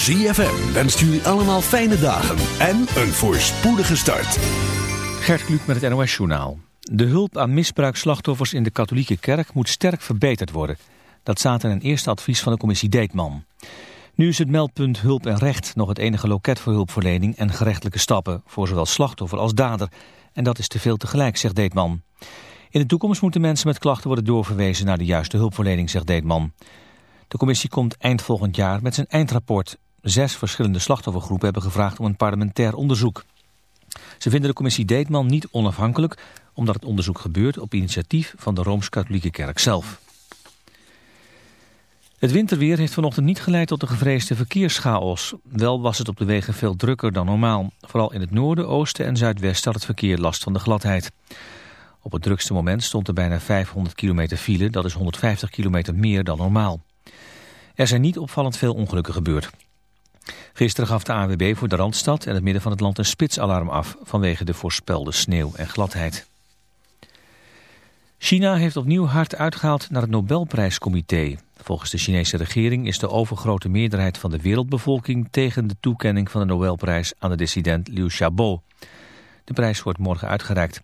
ZFM wenst jullie allemaal fijne dagen en een voorspoedige start. Gert Kluk met het NOS Journaal. De hulp aan misbruikslachtoffers in de katholieke kerk moet sterk verbeterd worden. Dat staat in een eerste advies van de commissie Deetman. Nu is het meldpunt Hulp en Recht nog het enige loket voor hulpverlening en gerechtelijke stappen voor zowel slachtoffer als dader. En dat is te veel tegelijk, zegt Deetman. In de toekomst moeten mensen met klachten worden doorverwezen naar de juiste hulpverlening, zegt Deetman. De commissie komt eind volgend jaar met zijn eindrapport. Zes verschillende slachtoffergroepen hebben gevraagd om een parlementair onderzoek. Ze vinden de commissie Deetman niet onafhankelijk... omdat het onderzoek gebeurt op initiatief van de Rooms-Katholieke Kerk zelf. Het winterweer heeft vanochtend niet geleid tot de gevreesde verkeerschaos. Wel was het op de wegen veel drukker dan normaal. Vooral in het noorden, oosten en zuidwesten had het verkeer last van de gladheid. Op het drukste moment stond er bijna 500 kilometer file. Dat is 150 kilometer meer dan normaal. Er zijn niet opvallend veel ongelukken gebeurd. Gisteren gaf de AWB voor de Randstad en het midden van het land een spitsalarm af... vanwege de voorspelde sneeuw en gladheid. China heeft opnieuw hard uitgehaald naar het Nobelprijscomité. Volgens de Chinese regering is de overgrote meerderheid van de wereldbevolking... tegen de toekenning van de Nobelprijs aan de dissident Liu Xiaobo. De prijs wordt morgen uitgereikt.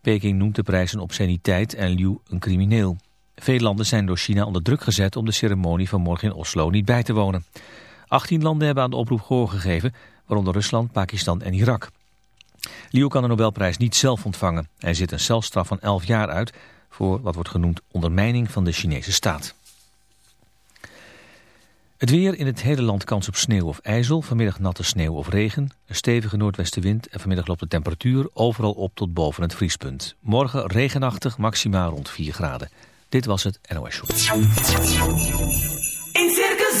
Peking noemt de prijs een obsceniteit en Liu een crimineel. Veel landen zijn door China onder druk gezet om de ceremonie van morgen in Oslo niet bij te wonen. 18 landen hebben aan de oproep gehoor gegeven, waaronder Rusland, Pakistan en Irak. Liu kan de Nobelprijs niet zelf ontvangen. Hij zit een celstraf van 11 jaar uit voor wat wordt genoemd ondermijning van de Chinese staat. Het weer in het hele land kans op sneeuw of ijzel, vanmiddag natte sneeuw of regen, een stevige noordwestenwind en vanmiddag loopt de temperatuur overal op tot boven het vriespunt. Morgen regenachtig, maximaal rond 4 graden. Dit was het NOS Show. In Circus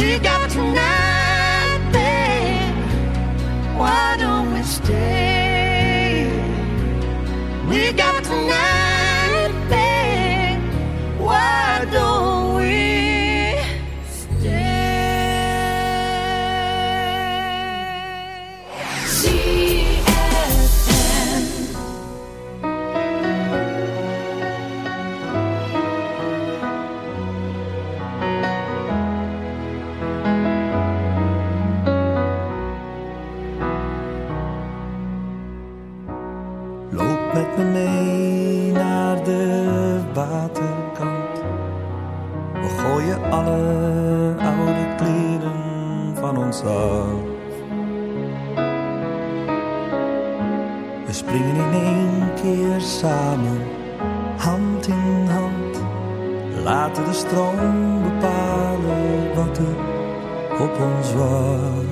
We got tonight, stroom bepalen wat er op ons wacht.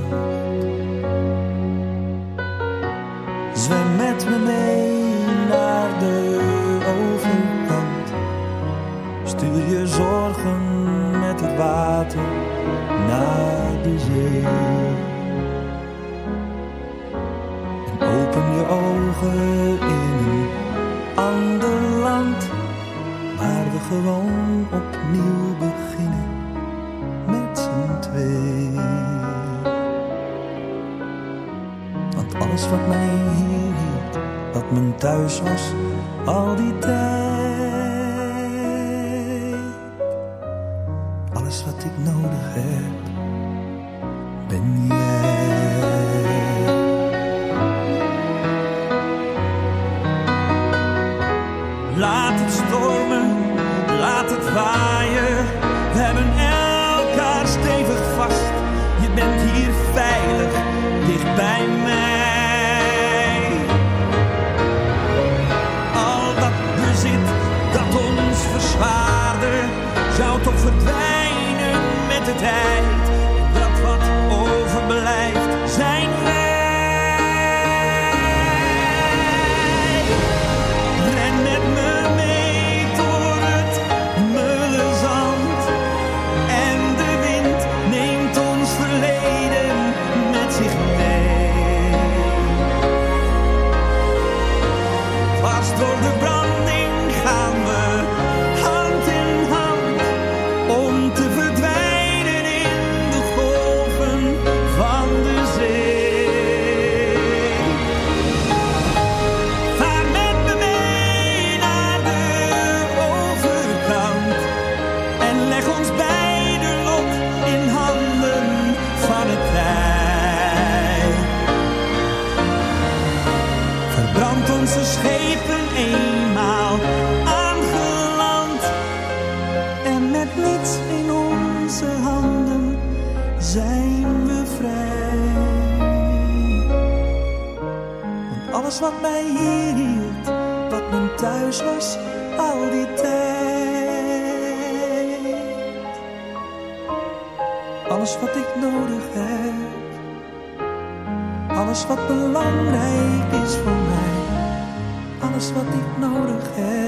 Zwem met me mee naar de overkant. Stuur je zorgen met het water naar de zee. En open je ogen in een ander land, waar we gewoon thuis was al die tijd. Alles wat ik nodig heb, ben jij. Laat het stormen, laat het waaien wat belangrijk is voor mij. Alles wat ik nodig heb.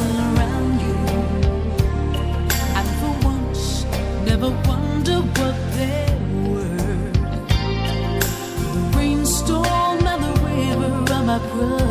my brother.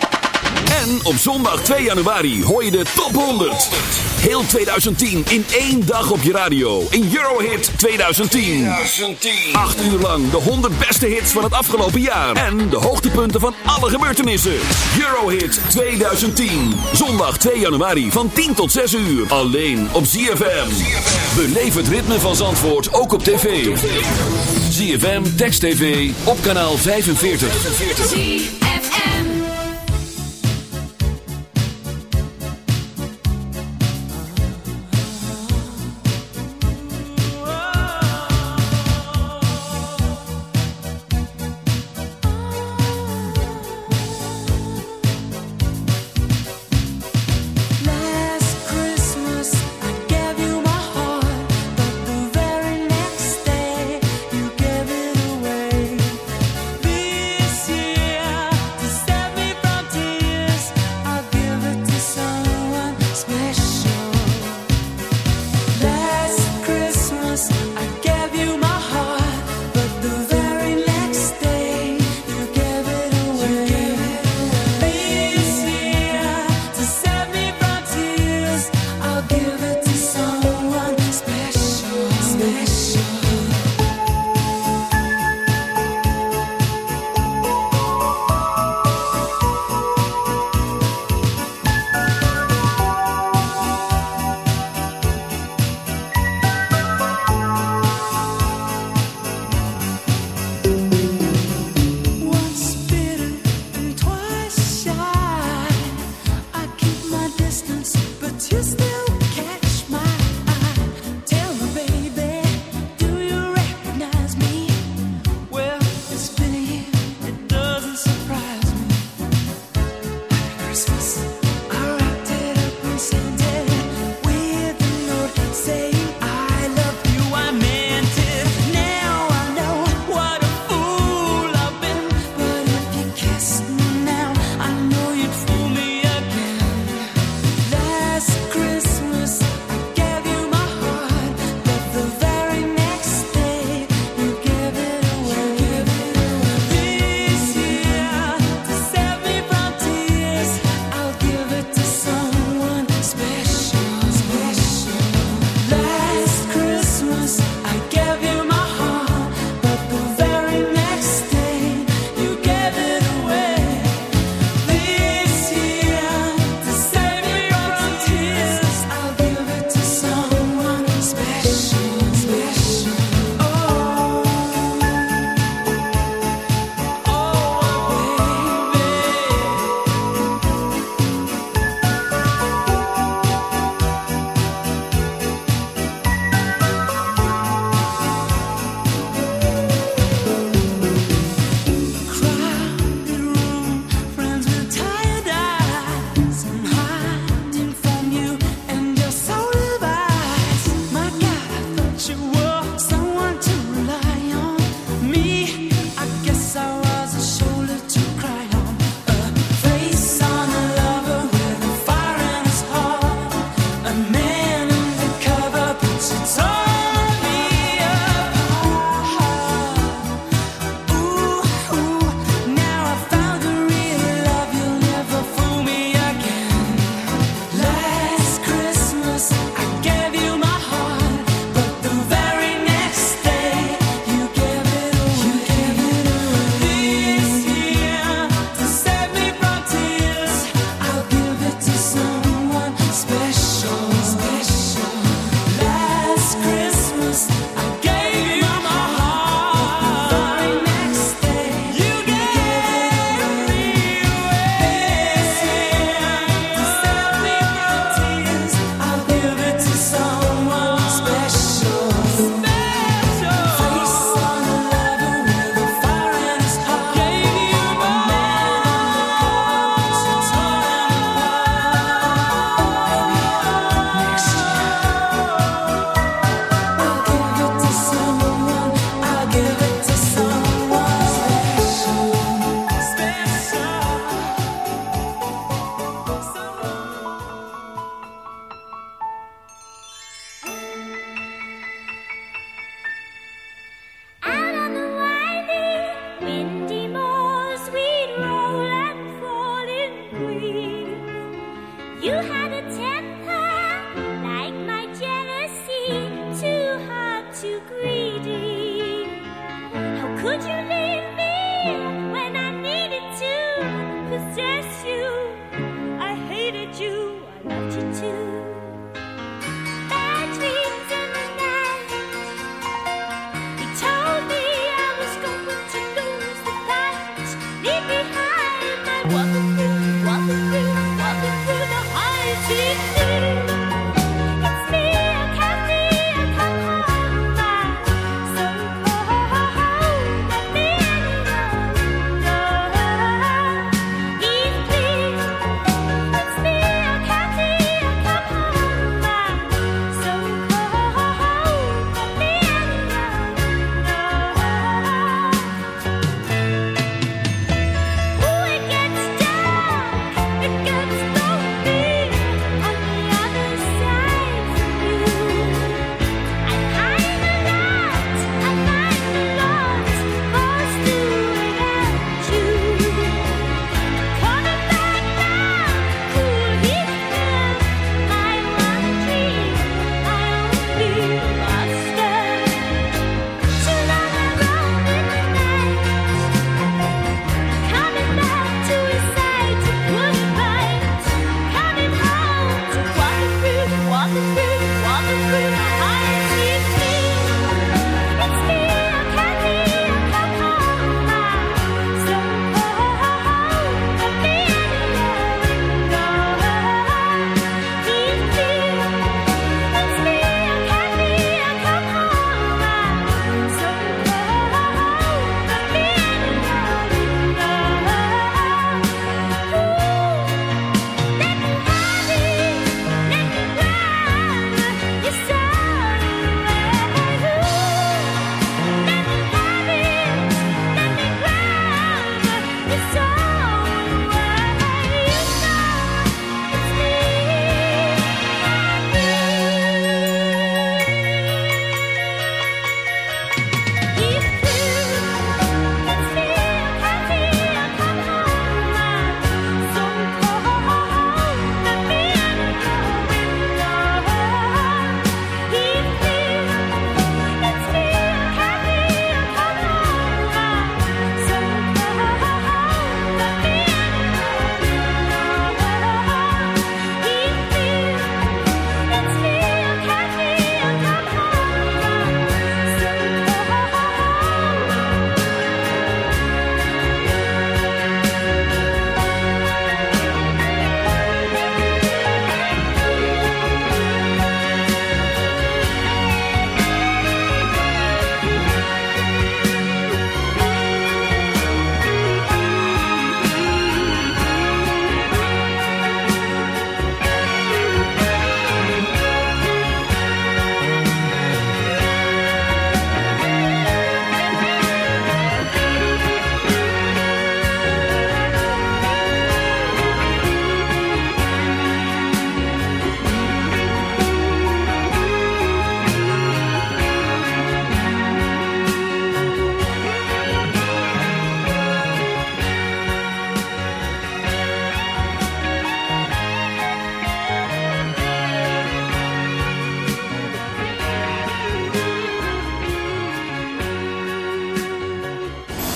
En op zondag 2 januari hoor je de top 100. Heel 2010 in één dag op je radio. In Eurohit 2010. 8 uur lang de 100 beste hits van het afgelopen jaar. En de hoogtepunten van alle gebeurtenissen. Eurohit 2010. Zondag 2 januari van 10 tot 6 uur. Alleen op ZFM. Beleef het ritme van Zandvoort ook op tv. ZFM Text TV op kanaal 45. You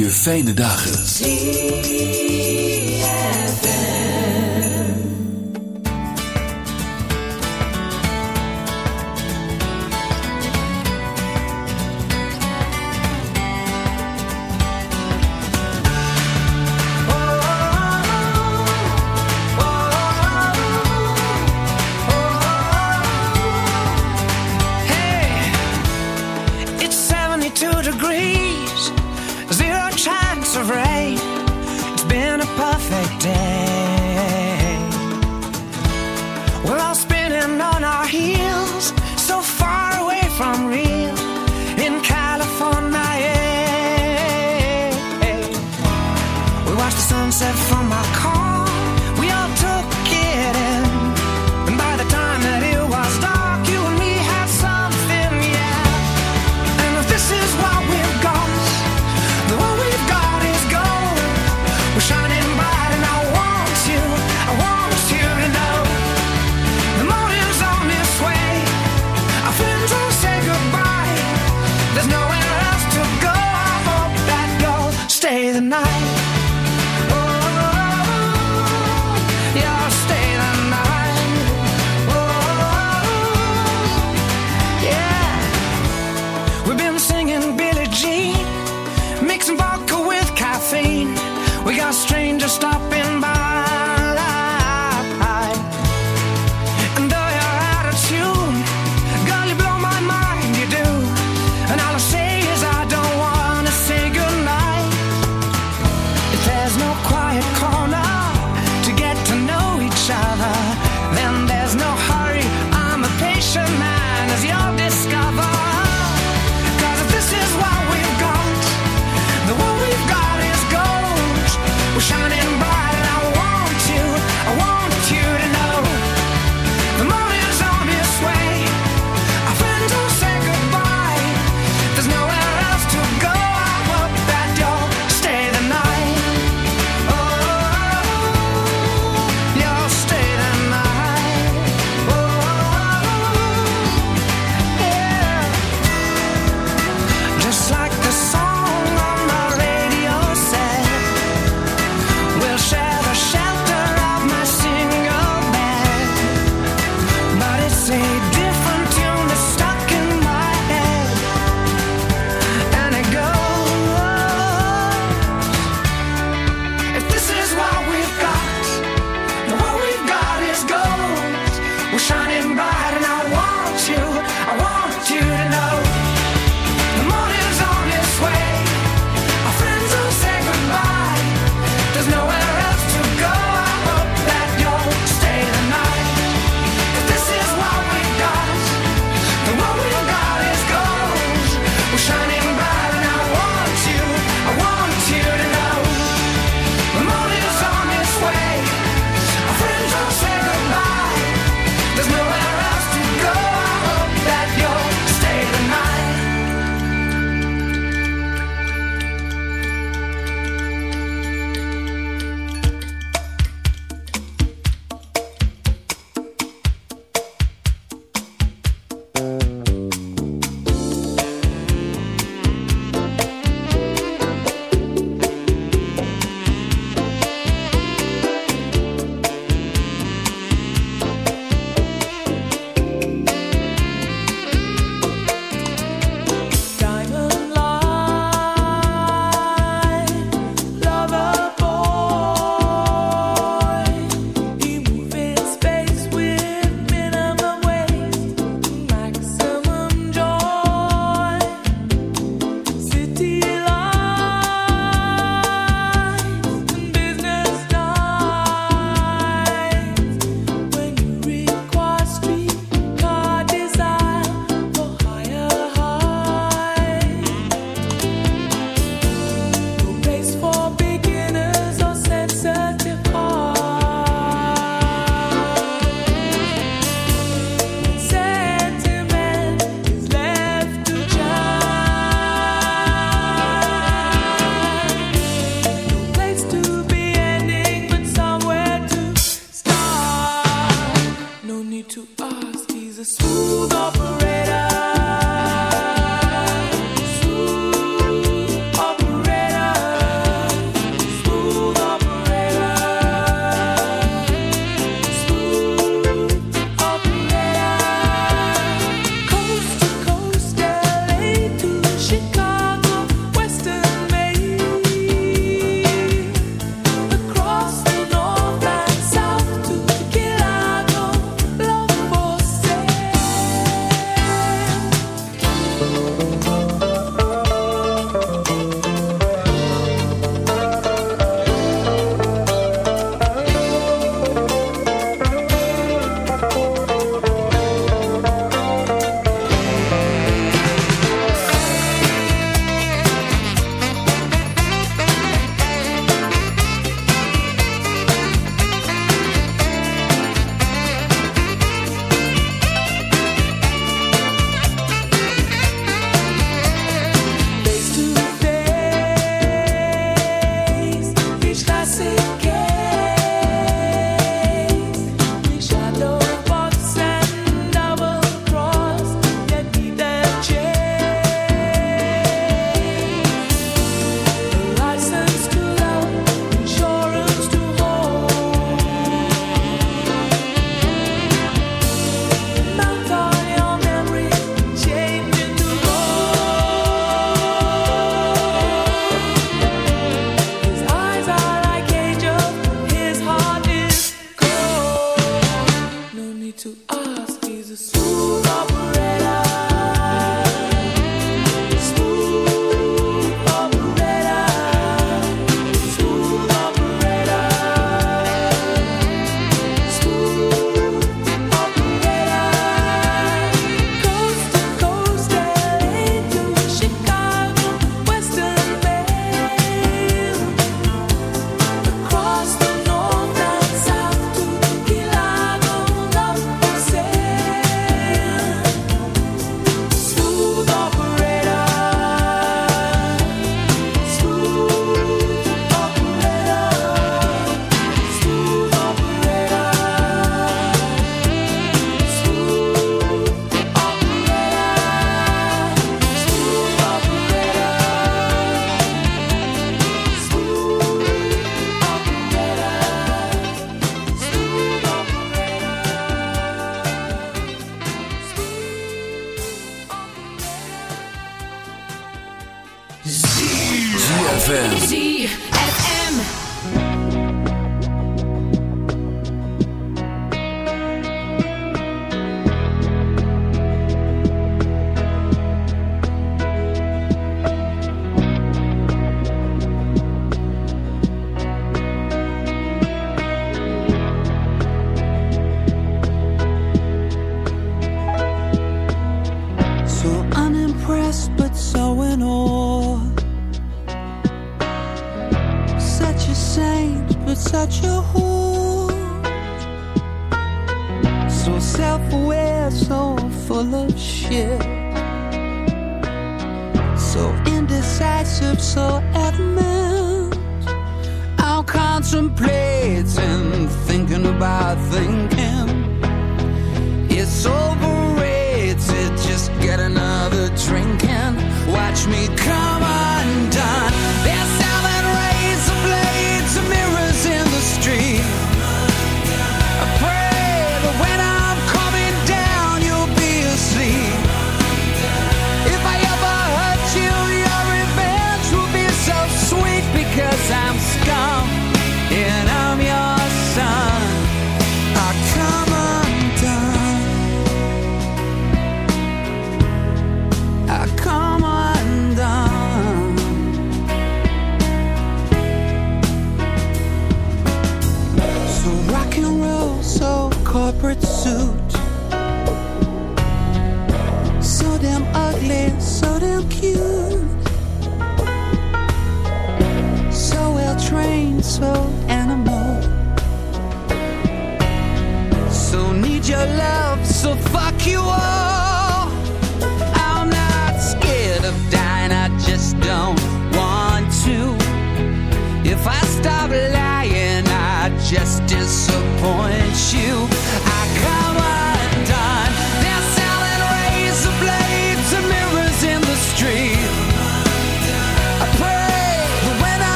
Je fijne dagen. set for my